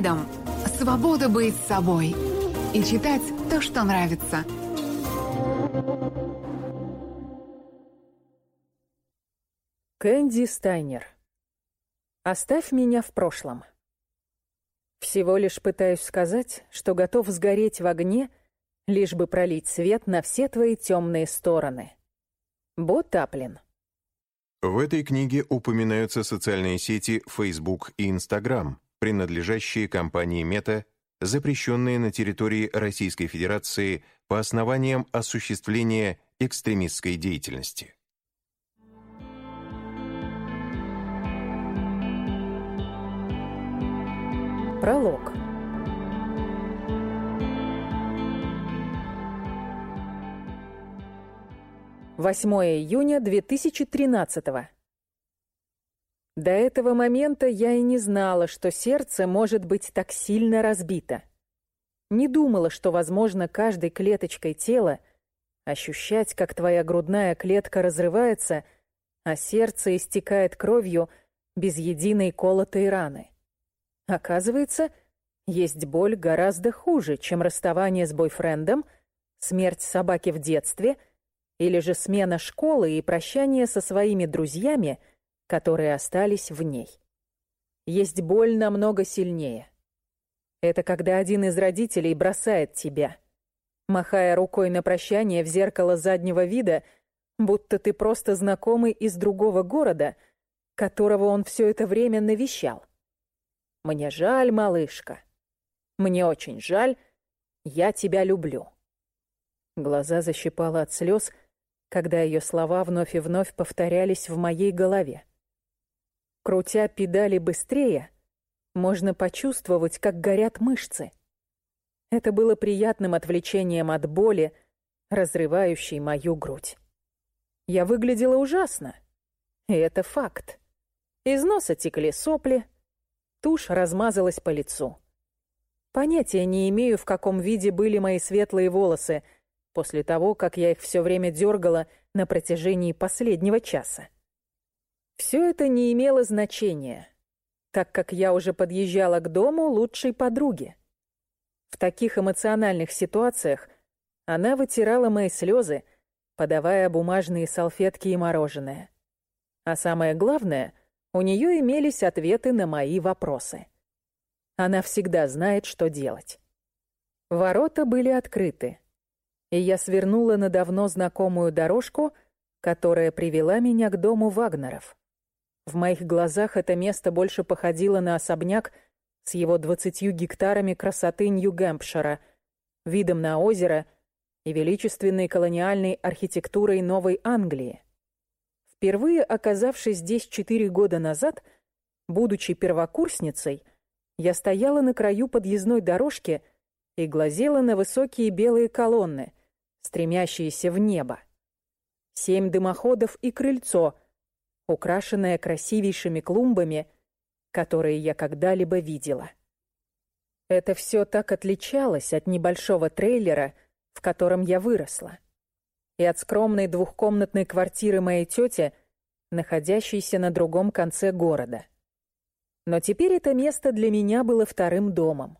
Freedom – свобода быть собой и читать то, что нравится. Кэнди Стайнер. Оставь меня в прошлом. Всего лишь пытаюсь сказать, что готов сгореть в огне, лишь бы пролить свет на все твои темные стороны. Бо Таплин. В этой книге упоминаются социальные сети Facebook и Instagram, принадлежащие компании Meta, запрещенные на территории Российской Федерации по основаниям осуществления экстремистской деятельности. Пролог. 8 июня 2013 До этого момента я и не знала, что сердце может быть так сильно разбито. Не думала, что возможно каждой клеточкой тела ощущать, как твоя грудная клетка разрывается, а сердце истекает кровью без единой колотой раны. Оказывается, есть боль гораздо хуже, чем расставание с бойфрендом, смерть собаки в детстве — или же смена школы и прощание со своими друзьями, которые остались в ней. Есть боль намного сильнее. Это когда один из родителей бросает тебя, махая рукой на прощание в зеркало заднего вида, будто ты просто знакомый из другого города, которого он все это время навещал. Мне жаль, малышка. Мне очень жаль. Я тебя люблю. Глаза защипала от слез, когда ее слова вновь и вновь повторялись в моей голове. Крутя педали быстрее, можно почувствовать, как горят мышцы. Это было приятным отвлечением от боли, разрывающей мою грудь. Я выглядела ужасно. И это факт. Из носа текли сопли, тушь размазалась по лицу. Понятия не имею, в каком виде были мои светлые волосы — после того, как я их все время дергала на протяжении последнего часа. Все это не имело значения, так как я уже подъезжала к дому лучшей подруги. В таких эмоциональных ситуациях она вытирала мои слезы, подавая бумажные салфетки и мороженое. А самое главное, у нее имелись ответы на мои вопросы. Она всегда знает, что делать. Ворота были открыты и я свернула на давно знакомую дорожку, которая привела меня к дому Вагнеров. В моих глазах это место больше походило на особняк с его двадцатью гектарами красоты Нью-Гэмпшира, видом на озеро и величественной колониальной архитектурой Новой Англии. Впервые оказавшись здесь четыре года назад, будучи первокурсницей, я стояла на краю подъездной дорожки и глазела на высокие белые колонны, стремящиеся в небо. Семь дымоходов и крыльцо, украшенное красивейшими клумбами, которые я когда-либо видела. Это все так отличалось от небольшого трейлера, в котором я выросла, и от скромной двухкомнатной квартиры моей тети, находящейся на другом конце города. Но теперь это место для меня было вторым домом.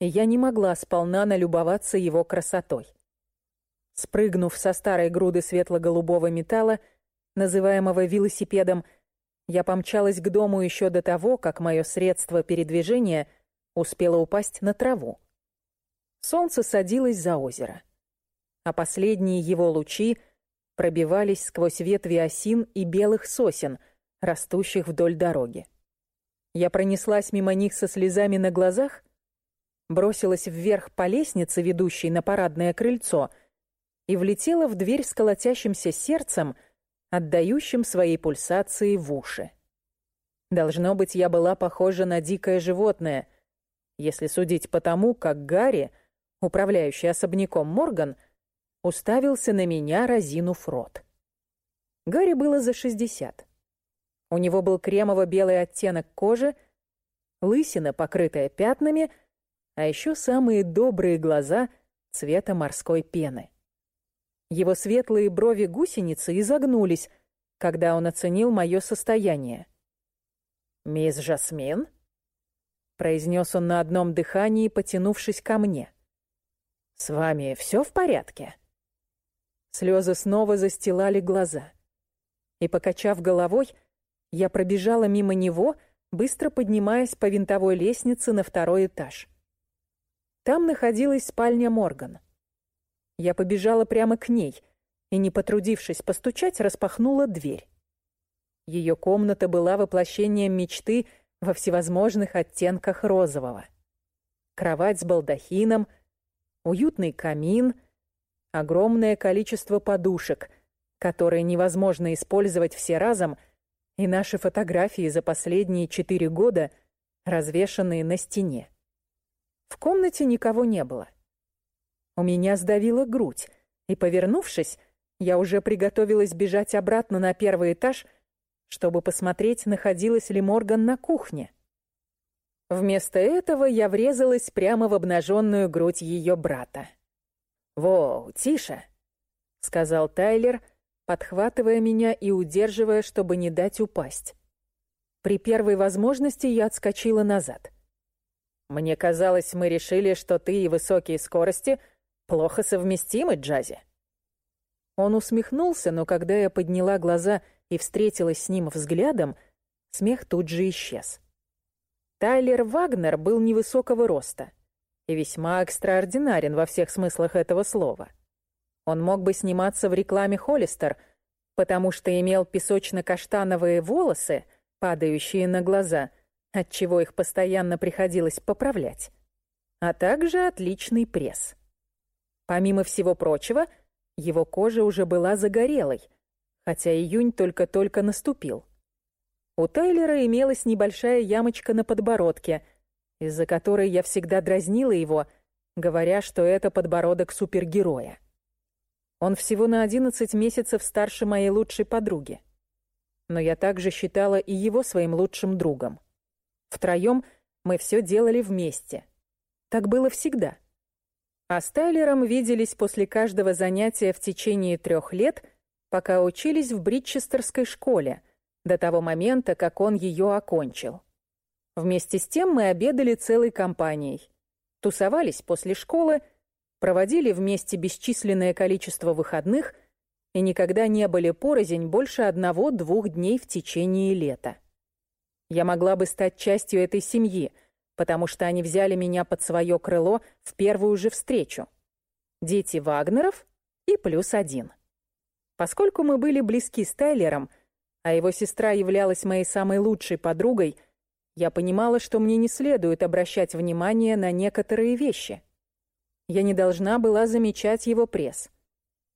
И я не могла сполна налюбоваться его красотой. Спрыгнув со старой груды светло-голубого металла, называемого велосипедом, я помчалась к дому еще до того, как мое средство передвижения успело упасть на траву. Солнце садилось за озеро, а последние его лучи пробивались сквозь ветви осин и белых сосен, растущих вдоль дороги. Я пронеслась мимо них со слезами на глазах, бросилась вверх по лестнице, ведущей на парадное крыльцо — и влетела в дверь с колотящимся сердцем, отдающим свои пульсации в уши. Должно быть, я была похожа на дикое животное, если судить по тому, как Гарри, управляющий особняком Морган, уставился на меня, разинув рот. Гарри было за шестьдесят. У него был кремово-белый оттенок кожи, лысина, покрытая пятнами, а еще самые добрые глаза цвета морской пены. Его светлые брови гусеницы изогнулись, когда он оценил мое состояние. «Мисс Жасмин?» произнес он на одном дыхании, потянувшись ко мне. «С вами все в порядке?» Слезы снова застилали глаза. И, покачав головой, я пробежала мимо него, быстро поднимаясь по винтовой лестнице на второй этаж. Там находилась спальня Морган. Я побежала прямо к ней и, не потрудившись постучать, распахнула дверь. Ее комната была воплощением мечты во всевозможных оттенках розового. Кровать с балдахином, уютный камин, огромное количество подушек, которые невозможно использовать все разом, и наши фотографии за последние четыре года, развешанные на стене. В комнате никого не было. У меня сдавила грудь, и, повернувшись, я уже приготовилась бежать обратно на первый этаж — чтобы посмотреть, находилась ли Морган на кухне. Вместо этого я врезалась прямо в обнаженную грудь ее брата. «Воу, тише!» — сказал Тайлер, подхватывая меня и удерживая, чтобы не дать упасть. При первой возможности я отскочила назад. «Мне казалось, мы решили, что ты и высокие скорости плохо совместимы, Джази». Он усмехнулся, но когда я подняла глаза и встретилась с ним взглядом, смех тут же исчез. Тайлер Вагнер был невысокого роста и весьма экстраординарен во всех смыслах этого слова. Он мог бы сниматься в рекламе Холлистер, потому что имел песочно-каштановые волосы, падающие на глаза, отчего их постоянно приходилось поправлять, а также отличный пресс. Помимо всего прочего, его кожа уже была загорелой, хотя июнь только-только наступил. У Тайлера имелась небольшая ямочка на подбородке, из-за которой я всегда дразнила его, говоря, что это подбородок супергероя. Он всего на 11 месяцев старше моей лучшей подруги. Но я также считала и его своим лучшим другом. Втроем мы все делали вместе. Так было всегда. А с Тайлером виделись после каждого занятия в течение трех лет, пока учились в Бритчестерской школе, до того момента, как он ее окончил. Вместе с тем мы обедали целой компанией, тусовались после школы, проводили вместе бесчисленное количество выходных и никогда не были порознь больше одного-двух дней в течение лета. Я могла бы стать частью этой семьи — потому что они взяли меня под свое крыло в первую же встречу. Дети Вагнеров и плюс один. Поскольку мы были близки с Тайлером, а его сестра являлась моей самой лучшей подругой, я понимала, что мне не следует обращать внимание на некоторые вещи. Я не должна была замечать его пресс.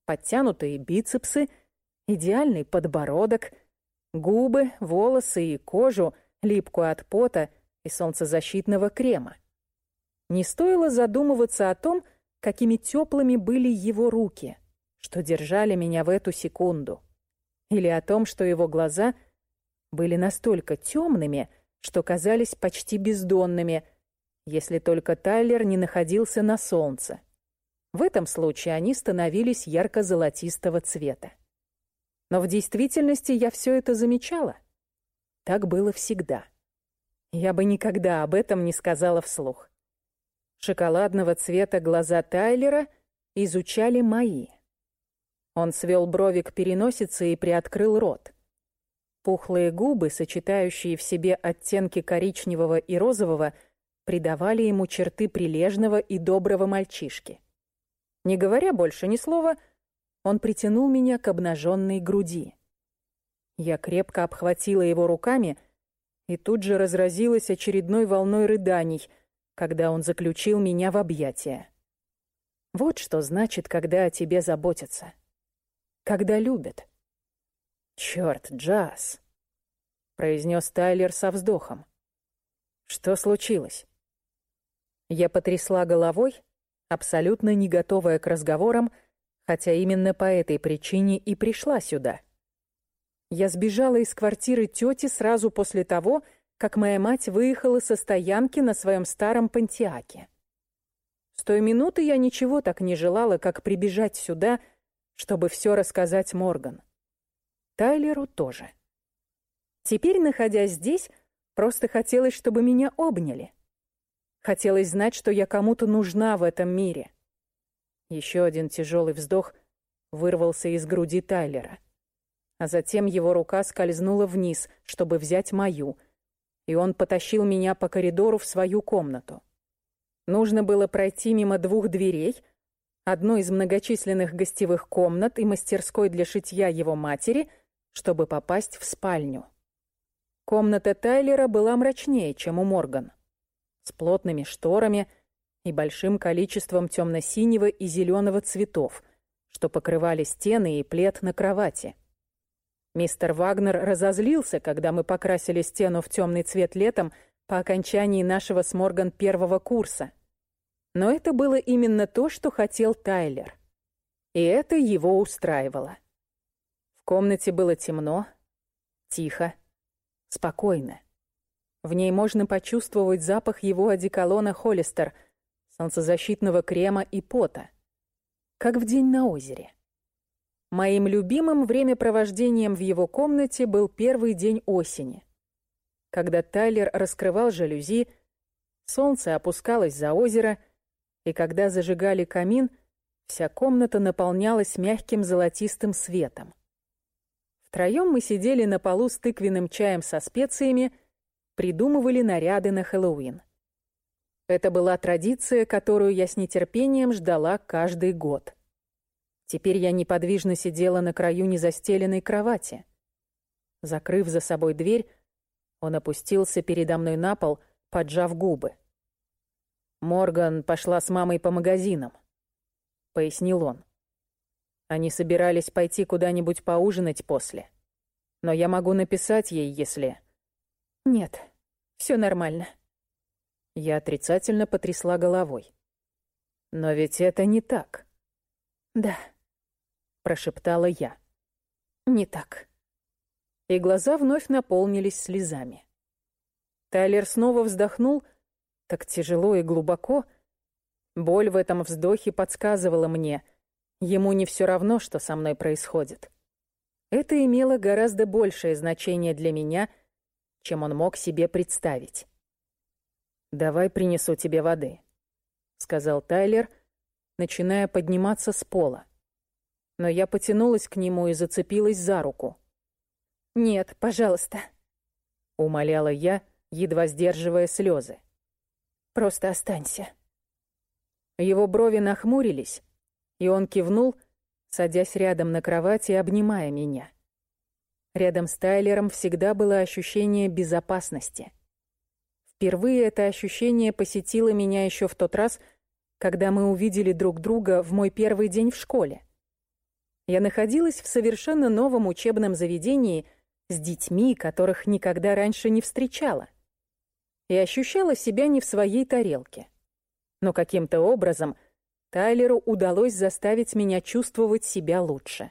Подтянутые бицепсы, идеальный подбородок, губы, волосы и кожу, липкую от пота — и солнцезащитного крема. Не стоило задумываться о том, какими теплыми были его руки, что держали меня в эту секунду, или о том, что его глаза были настолько темными, что казались почти бездонными, если только Тайлер не находился на солнце. В этом случае они становились ярко-золотистого цвета. Но в действительности я все это замечала. Так было всегда. Я бы никогда об этом не сказала вслух. Шоколадного цвета глаза Тайлера изучали мои. Он свел брови к переносице и приоткрыл рот. Пухлые губы, сочетающие в себе оттенки коричневого и розового, придавали ему черты прилежного и доброго мальчишки. Не говоря больше ни слова, он притянул меня к обнаженной груди. Я крепко обхватила его руками — и тут же разразилась очередной волной рыданий, когда он заключил меня в объятия. Вот что значит, когда о тебе заботятся. Когда любят. «Чёрт, Джаз!» — произнес Тайлер со вздохом. «Что случилось?» Я потрясла головой, абсолютно не готовая к разговорам, хотя именно по этой причине и пришла сюда. Я сбежала из квартиры тети сразу после того, как моя мать выехала со стоянки на своем старом пантиаке. С той минуты я ничего так не желала, как прибежать сюда, чтобы все рассказать Морган. Тайлеру тоже. Теперь, находясь здесь, просто хотелось, чтобы меня обняли, Хотелось знать, что я кому-то нужна в этом мире. Еще один тяжелый вздох вырвался из груди Тайлера. А затем его рука скользнула вниз, чтобы взять мою, и он потащил меня по коридору в свою комнату. Нужно было пройти мимо двух дверей, одной из многочисленных гостевых комнат и мастерской для шитья его матери, чтобы попасть в спальню. Комната Тайлера была мрачнее, чем у Морган, с плотными шторами и большим количеством темно-синего и зеленого цветов, что покрывали стены и плед на кровати. Мистер Вагнер разозлился, когда мы покрасили стену в темный цвет летом по окончании нашего с Морган первого курса. Но это было именно то, что хотел Тайлер. И это его устраивало. В комнате было темно, тихо, спокойно. В ней можно почувствовать запах его одеколона Холлистер, солнцезащитного крема и пота. Как в день на озере. Моим любимым времяпровождением в его комнате был первый день осени. Когда Тайлер раскрывал жалюзи, солнце опускалось за озеро, и когда зажигали камин, вся комната наполнялась мягким золотистым светом. Втроем мы сидели на полу с тыквенным чаем со специями, придумывали наряды на Хэллоуин. Это была традиция, которую я с нетерпением ждала каждый год. Теперь я неподвижно сидела на краю незастеленной кровати. Закрыв за собой дверь, он опустился передо мной на пол, поджав губы. «Морган пошла с мамой по магазинам», — пояснил он. Они собирались пойти куда-нибудь поужинать после. Но я могу написать ей, если... Нет, все нормально. Я отрицательно потрясла головой. Но ведь это не так. Да, прошептала я. Не так. И глаза вновь наполнились слезами. Тайлер снова вздохнул, так тяжело и глубоко. Боль в этом вздохе подсказывала мне — Ему не все равно, что со мной происходит. Это имело гораздо большее значение для меня, чем он мог себе представить. «Давай принесу тебе воды», — сказал Тайлер, начиная подниматься с пола. Но я потянулась к нему и зацепилась за руку. «Нет, пожалуйста», — умоляла я, едва сдерживая слезы. «Просто останься». Его брови нахмурились, и он кивнул, садясь рядом на кровати и обнимая меня. Рядом с Тайлером всегда было ощущение безопасности. Впервые это ощущение посетило меня еще в тот раз, когда мы увидели друг друга в мой первый день в школе. Я находилась в совершенно новом учебном заведении с детьми, которых никогда раньше не встречала. И ощущала себя не в своей тарелке. Но каким-то образом — Тайлеру удалось заставить меня чувствовать себя лучше.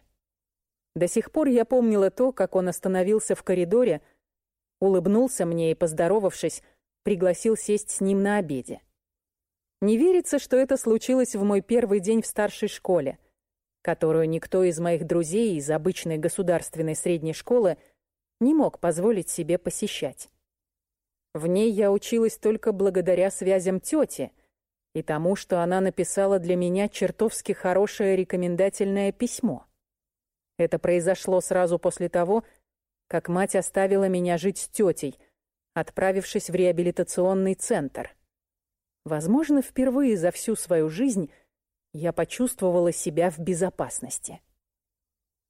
До сих пор я помнила то, как он остановился в коридоре, улыбнулся мне и, поздоровавшись, пригласил сесть с ним на обеде. Не верится, что это случилось в мой первый день в старшей школе, которую никто из моих друзей из обычной государственной средней школы не мог позволить себе посещать. В ней я училась только благодаря связям тети — и тому, что она написала для меня чертовски хорошее рекомендательное письмо. Это произошло сразу после того, как мать оставила меня жить с тетей, отправившись в реабилитационный центр. Возможно, впервые за всю свою жизнь я почувствовала себя в безопасности.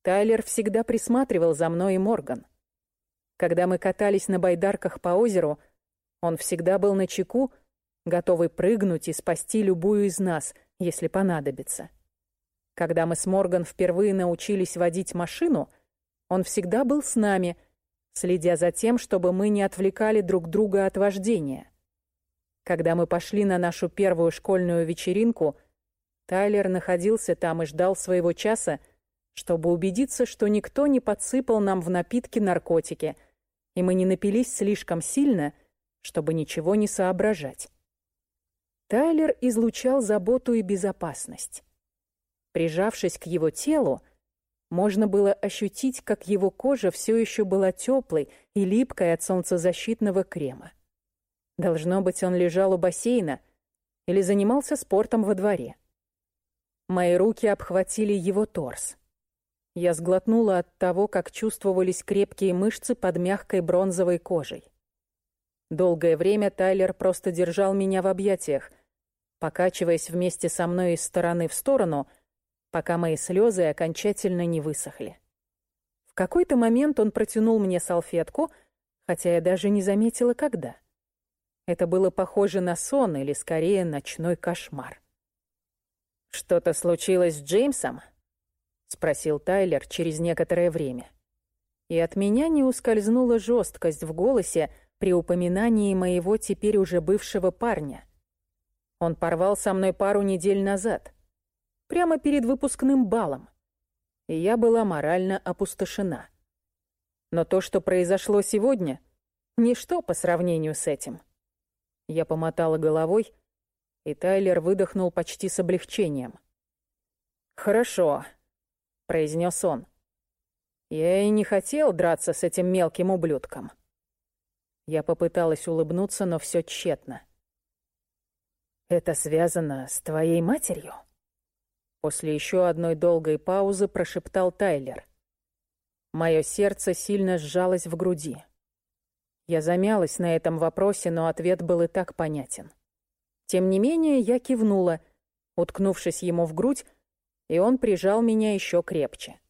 Тайлер всегда присматривал за мной и Морган. Когда мы катались на байдарках по озеру, он всегда был на чеку готовый прыгнуть и спасти любую из нас, если понадобится. Когда мы с Морган впервые научились водить машину, он всегда был с нами, следя за тем, чтобы мы не отвлекали друг друга от вождения. Когда мы пошли на нашу первую школьную вечеринку, Тайлер находился там и ждал своего часа, чтобы убедиться, что никто не подсыпал нам в напитки наркотики, и мы не напились слишком сильно, чтобы ничего не соображать. Тайлер излучал заботу и безопасность. Прижавшись к его телу, можно было ощутить, как его кожа все еще была теплой и липкой от солнцезащитного крема. Должно быть, он лежал у бассейна или занимался спортом во дворе. Мои руки обхватили его торс. Я сглотнула от того, как чувствовались крепкие мышцы под мягкой бронзовой кожей. Долгое время Тайлер просто держал меня в объятиях, покачиваясь вместе со мной из стороны в сторону, пока мои слезы окончательно не высохли. В какой-то момент он протянул мне салфетку, хотя я даже не заметила, когда. Это было похоже на сон или, скорее, ночной кошмар. «Что-то случилось с Джеймсом?» — спросил Тайлер через некоторое время. И от меня не ускользнула жесткость в голосе, при упоминании моего теперь уже бывшего парня. Он порвал со мной пару недель назад, прямо перед выпускным балом, и я была морально опустошена. Но то, что произошло сегодня, ничто по сравнению с этим. Я помотала головой, и Тайлер выдохнул почти с облегчением. «Хорошо», — произнес он. «Я и не хотел драться с этим мелким ублюдком». Я попыталась улыбнуться, но все тщетно. «Это связано с твоей матерью?» После еще одной долгой паузы прошептал Тайлер. Мое сердце сильно сжалось в груди. Я замялась на этом вопросе, но ответ был и так понятен. Тем не менее, я кивнула, уткнувшись ему в грудь, и он прижал меня еще крепче.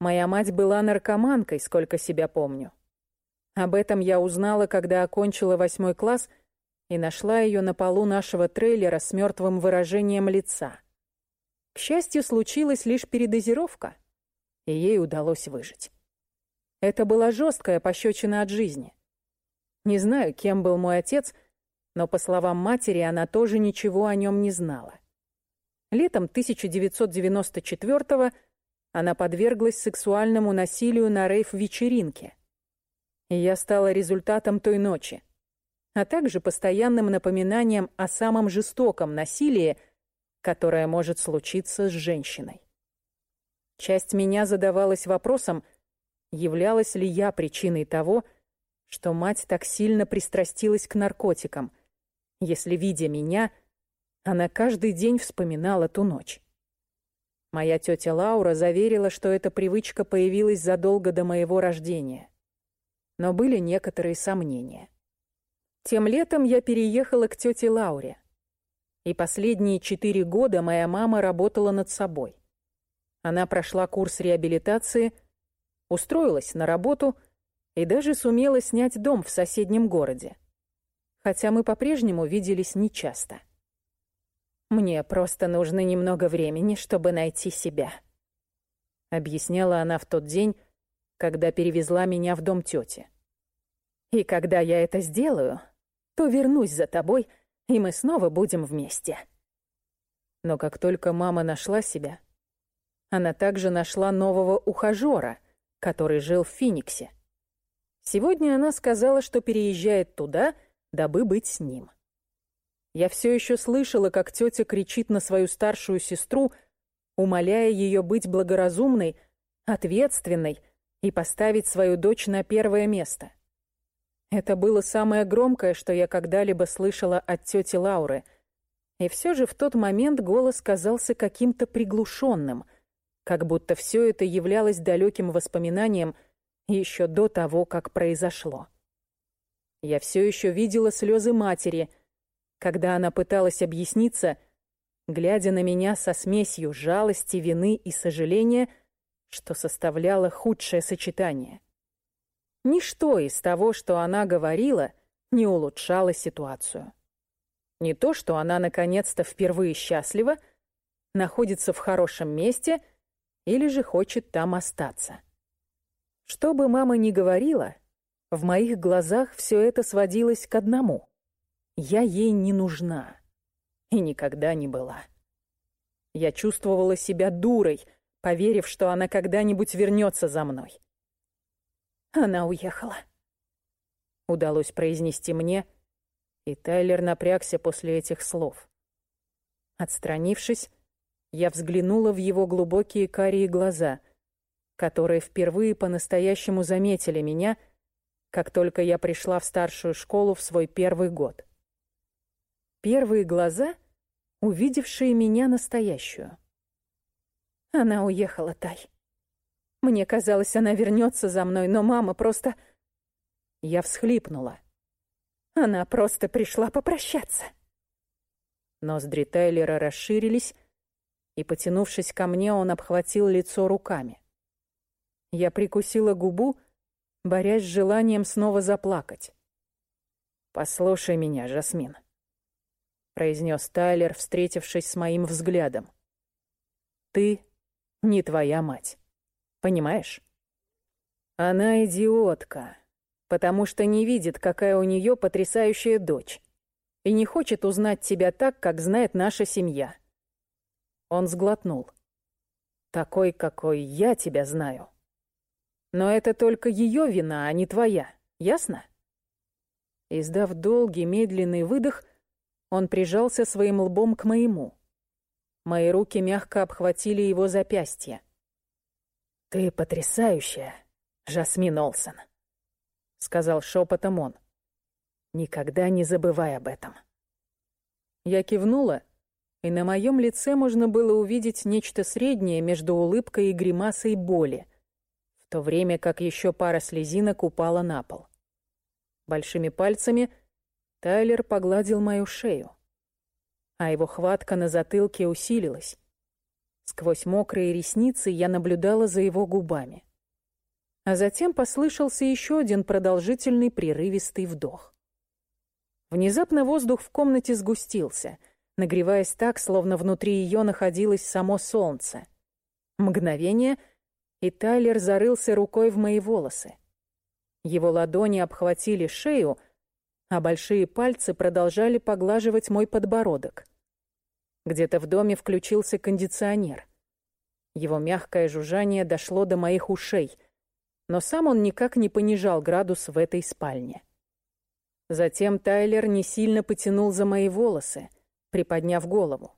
Моя мать была наркоманкой, сколько себя помню. Об этом я узнала, когда окончила восьмой класс и нашла ее на полу нашего трейлера с мертвым выражением лица. К счастью, случилась лишь передозировка, и ей удалось выжить. Это была жесткая пощечина от жизни. Не знаю, кем был мой отец, но, по словам матери, она тоже ничего о нем не знала. Летом 1994-го она подверглась сексуальному насилию на рейв-вечеринке — я стала результатом той ночи, а также постоянным напоминанием о самом жестоком насилии, которое может случиться с женщиной. Часть меня задавалась вопросом, являлась ли я причиной того, что мать так сильно пристрастилась к наркотикам, если, видя меня, она каждый день вспоминала ту ночь. Моя тетя Лаура заверила, что эта привычка появилась задолго до моего рождения но были некоторые сомнения. Тем летом я переехала к тете Лауре. И последние четыре года моя мама работала над собой. Она прошла курс реабилитации, устроилась на работу и даже сумела снять дом в соседнем городе. Хотя мы по-прежнему виделись нечасто. «Мне просто нужно немного времени, чтобы найти себя», — объясняла она в тот день, когда перевезла меня в дом тети. И когда я это сделаю, то вернусь за тобой, и мы снова будем вместе. Но как только мама нашла себя, она также нашла нового ухажера, который жил в Финиксе. Сегодня она сказала, что переезжает туда, дабы быть с ним. Я все еще слышала, как тетя кричит на свою старшую сестру, умоляя ее быть благоразумной, ответственной, и поставить свою дочь на первое место. Это было самое громкое, что я когда-либо слышала от тети Лауры. И все же в тот момент голос казался каким-то приглушенным, как будто все это являлось далеким воспоминанием еще до того, как произошло. Я все еще видела слезы матери, когда она пыталась объясниться, глядя на меня со смесью жалости, вины и сожаления — что составляло худшее сочетание. Ничто из того, что она говорила, не улучшало ситуацию. Не то, что она наконец-то впервые счастлива, находится в хорошем месте или же хочет там остаться. Что бы мама ни говорила, в моих глазах все это сводилось к одному. Я ей не нужна и никогда не была. Я чувствовала себя дурой, поверив, что она когда-нибудь вернется за мной. Она уехала. Удалось произнести мне, и Тайлер напрягся после этих слов. Отстранившись, я взглянула в его глубокие карие глаза, которые впервые по-настоящему заметили меня, как только я пришла в старшую школу в свой первый год. Первые глаза, увидевшие меня настоящую. Она уехала, Тай. Мне казалось, она вернется за мной, но мама просто... Я всхлипнула. Она просто пришла попрощаться. Ноздри Тайлера расширились, и, потянувшись ко мне, он обхватил лицо руками. Я прикусила губу, борясь с желанием снова заплакать. «Послушай меня, Жасмин», — произнес Тайлер, встретившись с моим взглядом. «Ты не твоя мать. Понимаешь? Она идиотка, потому что не видит, какая у нее потрясающая дочь, и не хочет узнать тебя так, как знает наша семья». Он сглотнул. «Такой, какой я тебя знаю. Но это только ее вина, а не твоя, ясно?» Издав долгий, медленный выдох, он прижался своим лбом к моему. Мои руки мягко обхватили его запястье. «Ты потрясающая, Жасмин Олсен», — сказал шепотом он. «Никогда не забывай об этом». Я кивнула, — и на моем лице можно было увидеть нечто среднее между улыбкой и гримасой боли, то время как еще пара слезинок упала на пол. Большими пальцами Тайлер погладил мою шею, а его хватка на затылке усилилась. Сквозь мокрые ресницы я наблюдала за его губами. А затем послышался еще один продолжительный прерывистый вдох. Внезапно воздух в комнате сгустился — нагреваясь так, словно внутри ее находилось само солнце. Мгновение, и Тайлер зарылся рукой в мои волосы. Его ладони обхватили шею, а большие пальцы продолжали поглаживать мой подбородок. Где-то в доме включился кондиционер. Его мягкое жужжание дошло до моих ушей, но сам он никак не понижал градус в этой спальне. Затем Тайлер не сильно потянул за мои волосы, приподняв голову.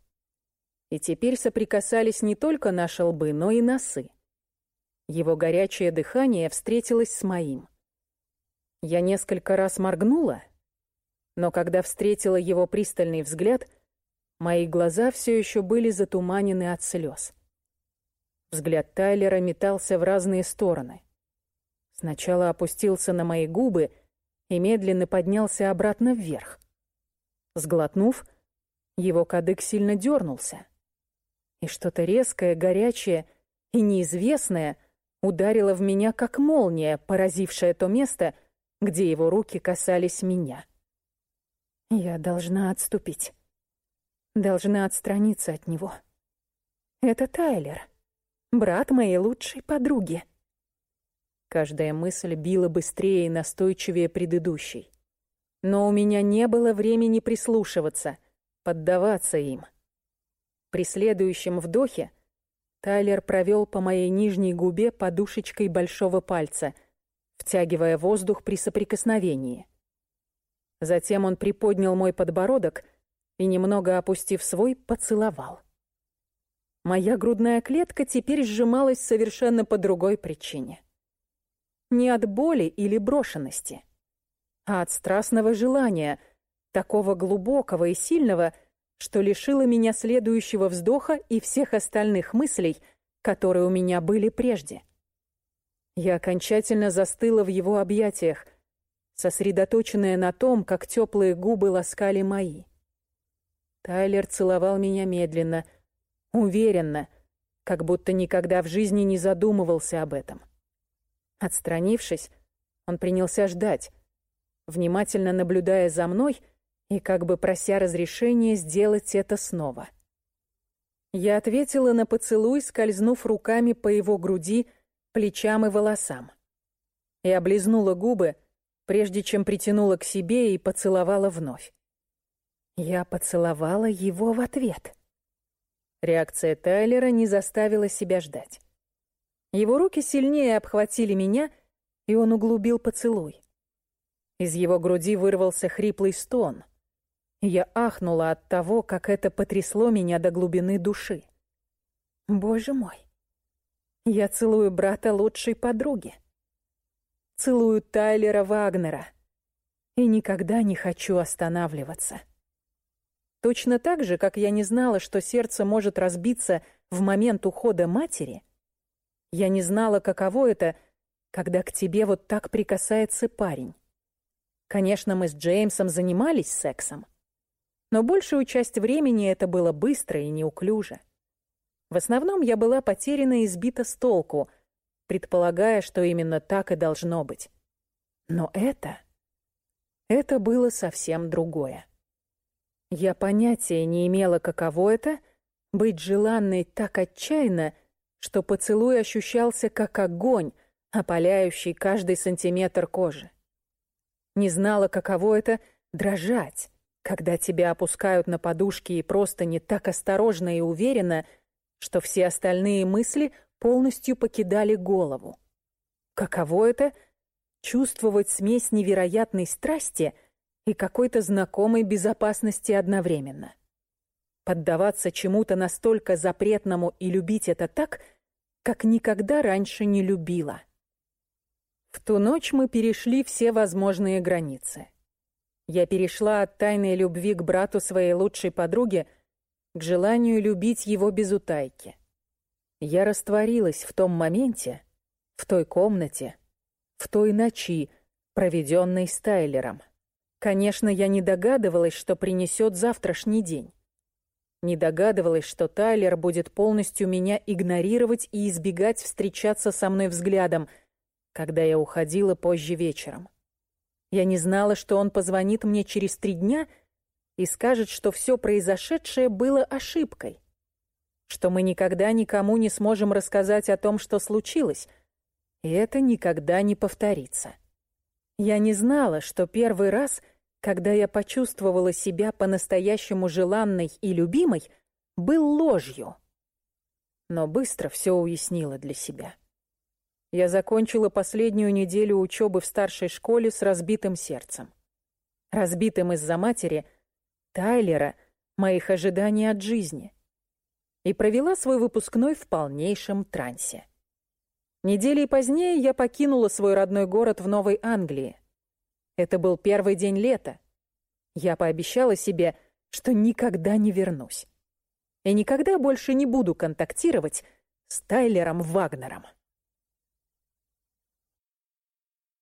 И теперь соприкасались не только наши лбы, но и носы. Его горячее дыхание встретилось с моим. Я несколько раз моргнула, но когда встретила его пристальный взгляд, мои глаза все еще были затуманены от слез. Взгляд Тайлера метался в разные стороны. Сначала опустился на мои губы и медленно поднялся обратно вверх. Сглотнув, его кадык сильно дернулся. И что-то резкое, горячее и неизвестное ударило в меня, как молния, поразившая то место, где его руки касались меня. Я должна отступить. Должна отстраниться от него. Это Тайлер, брат моей лучшей подруги. Каждая мысль била быстрее и настойчивее предыдущей. Но у меня не было времени прислушиваться — поддаваться им. При следующем вдохе Тайлер провел по моей нижней губе подушечкой большого пальца, втягивая воздух при соприкосновении. Затем он приподнял мой подбородок и, немного опустив свой, поцеловал. Моя грудная клетка теперь сжималась совершенно по другой причине. Не от боли или брошенности, а от страстного желания — такого глубокого и сильного, что лишило меня следующего вздоха и всех остальных мыслей, которые у меня были прежде. Я окончательно застыла в его объятиях, сосредоточенная на том, как теплые губы ласкали мои. Тайлер целовал меня медленно, уверенно, как будто никогда в жизни не задумывался об этом. Отстранившись, он принялся ждать, внимательно наблюдая за мной — и как бы прося разрешения сделать это снова. Я ответила на поцелуй, скользнув руками по его груди, плечам и волосам. И облизнула губы, прежде чем притянула к себе и поцеловала вновь. Я поцеловала его в ответ. Реакция Тайлера не заставила себя ждать. Его руки сильнее обхватили меня, и он углубил поцелуй. Из его груди вырвался хриплый стон — я ахнула от того, как это потрясло меня до глубины души. Боже мой. Я целую брата лучшей подруги. целую Тайлера Вагнера и никогда не хочу останавливаться. Точно так же, как я не знала, что сердце может разбиться в момент ухода матери, я не знала, каково это, когда к тебе вот так прикасается парень. Конечно, мы с Джеймсом занимались сексом, но большую часть времени это было быстро и неуклюже. В основном я была потеряна и сбита с толку, предполагая, что именно так и должно быть. Но это... Это было совсем другое. Я понятия не имела, каково это — быть желанной так отчаянно, что поцелуй ощущался как огонь, опаляющий каждый сантиметр кожи. Не знала, каково это — дрожать, когда тебя опускают на подушки и просто не так осторожно и уверенно, что все остальные мысли полностью покидали голову. Каково это — чувствовать смесь невероятной страсти — и какой-то знакомой безопасности одновременно. Поддаваться чему-то настолько запретному и любить это так, как никогда раньше не любила. В ту ночь мы перешли все возможные границы. Я перешла от тайной любви к брату своей лучшей подруги к желанию любить его без утайки. Я растворилась в том моменте, в той комнате, в той ночи, проведенной с Тайлером. Конечно, я не догадывалась, что принесет завтрашний день. Не догадывалась, что Тайлер будет полностью меня игнорировать и избегать встречаться со мной взглядом, когда я уходила позже вечером. Я не знала, что он позвонит мне через три дня и скажет, что все произошедшее было ошибкой, что мы никогда никому не сможем рассказать о том, что случилось, и это никогда не повторится. Я не знала, что первый раз, когда я почувствовала себя по-настоящему желанной и любимой, был ложью. Но быстро все уяснила для себя. Я закончила последнюю неделю учебы в старшей школе с разбитым сердцем. Разбитым из-за матери, Тайлера, моих ожиданий от жизни. И провела свой выпускной в полнейшем трансе. Недели позднее я покинула свой родной город в Новой Англии. Это был первый день лета. Я пообещала себе, что никогда не вернусь. И никогда больше не буду контактировать с Тайлером Вагнером.